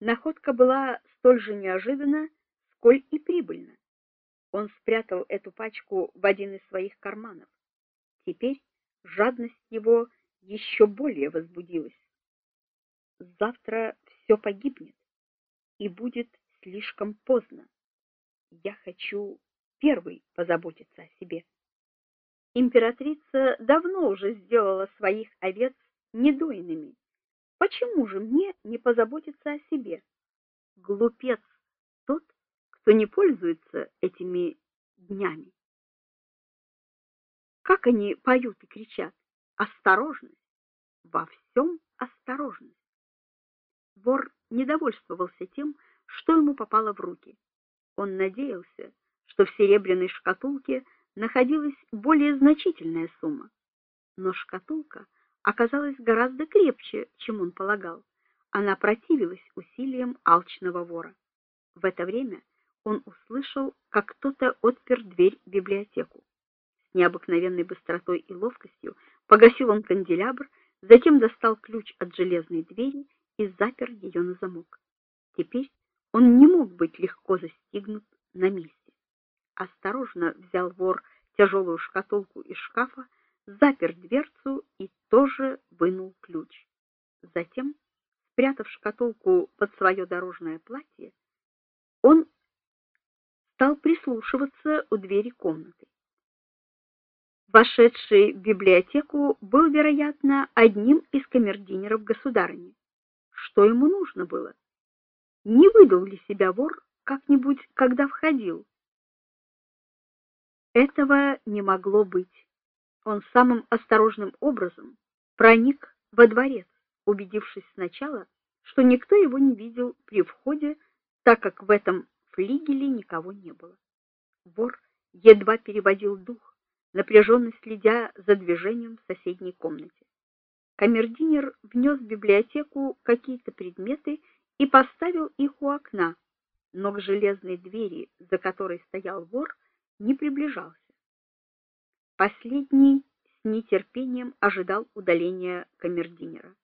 Находка была столь же неожиданна, сколь и прибыльна. Он спрятал эту пачку в один из своих карманов. Теперь жадность его еще более возбудилась. Завтра все погибнет, и будет слишком поздно. Я хочу первый позаботиться о себе. Императрица давно уже сделала своих овец недойными. Почему же мне не позаботиться о себе? Глупец тот, кто не пользуется этими днями. Как они поют и кричат: "Осторожность! Во всем осторожность!" Вор не довольствовался тем, что ему попало в руки. Он надеялся, что в серебряной шкатулке находилась более значительная сумма. Но шкатулка оказалась гораздо крепче, чем он полагал. Она противилась усилиям алчного вора. В это время он услышал, как кто-то отпер дверь в библиотеку. С необыкновенной быстротой и ловкостью погасил он канделябр, затем достал ключ от железной двери и запер ее на замок. Теперь он не мог быть легко застигнут на месте. Осторожно взял вор тяжелую шкатулку из шкафа, запер дверцу и тоже вынул ключ. Затем, спрятав шкатулку под свое дорожное платье, он стал прислушиваться у двери комнаты. Вошедший в библиотеку был, вероятно, одним из камердинеров государыни. Что ему нужно было? Не выдал ли себя вор как-нибудь, когда входил? Этого не могло быть. Он самым осторожным образом проник во дворец, убедившись сначала, что никто его не видел при входе, так как в этом флигеле никого не было. Вор едва переводил дух, напряженно следя за движением в соседней комнате. Камердинер внес в библиотеку какие-то предметы и поставил их у окна, но к железной двери, за которой стоял вор, не приближался. Последний нетерпением ожидал удаления камердинера,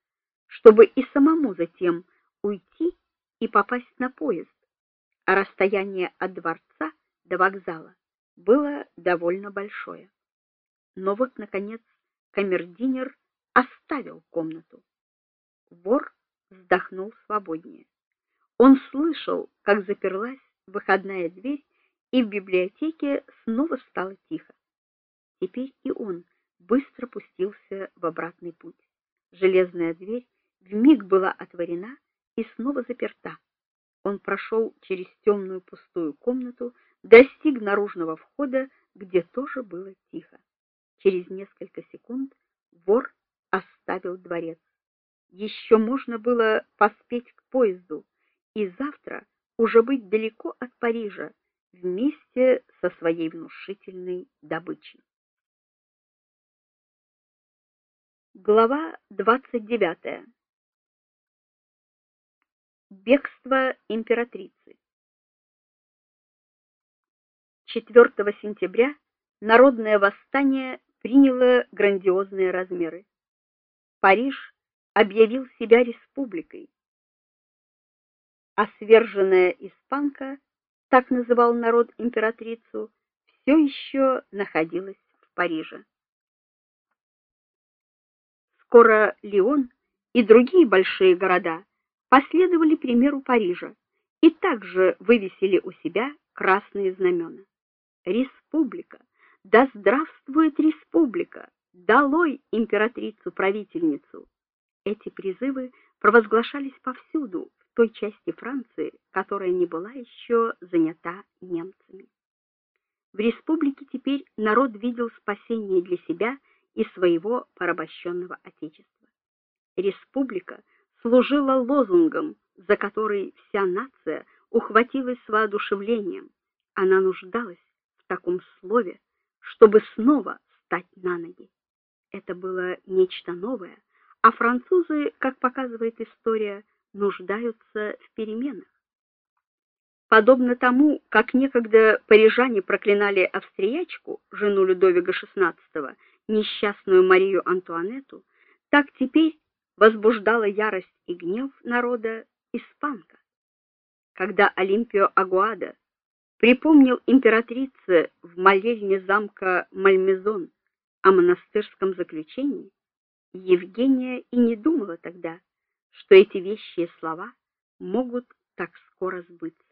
чтобы и самому затем уйти и попасть на поезд, а расстояние от дворца до вокзала было довольно большое. Но вот наконец камердинер оставил комнату. Вор вздохнул свободнее. Он слышал, как заперлась выходная дверь, и в библиотеке снова стало тихо. Теперь и он быстро пустился в обратный путь. Железная дверь вмиг была отворена и снова заперта. Он прошел через темную пустую комнату, достиг наружного входа, где тоже было тихо. Через несколько секунд вор оставил дворец. Еще можно было поспеть к поезду и завтра уже быть далеко от Парижа вместе со своей внушительной добычей. Глава 29. Бегство императрицы. 4 сентября народное восстание приняло грандиозные размеры. Париж объявил себя республикой. А сверженная испанка, так называл народ императрицу, все еще находилась в Париже. Скоро Лион и другие большие города последовали примеру Парижа и также вывесили у себя красные знамена. Республика, да здравствует республика! Долой императрицу-правительницу. Эти призывы провозглашались повсюду, в той части Франции, которая не была еще занята немцами. В республике теперь народ видел спасение для себя и своего порабощенного отечества. Республика служила лозунгом, за который вся нация ухватилась с воодушевлением. Она нуждалась в таком слове, чтобы снова стать на ноги. Это было нечто новое, а французы, как показывает история, нуждаются в переменах. Подобно тому, как некогда парижане проклинали австриячку, жену Людовика XVI, несчастную Марию Антуанетту, так теперь возбуждала ярость и гнев народа испанка. Когда Олимпио Агуада припомнил императрице в молельне замка Мальмезон о монастырском заключении, Евгения и не думала тогда, что эти вещие слова могут так скоро сбыться.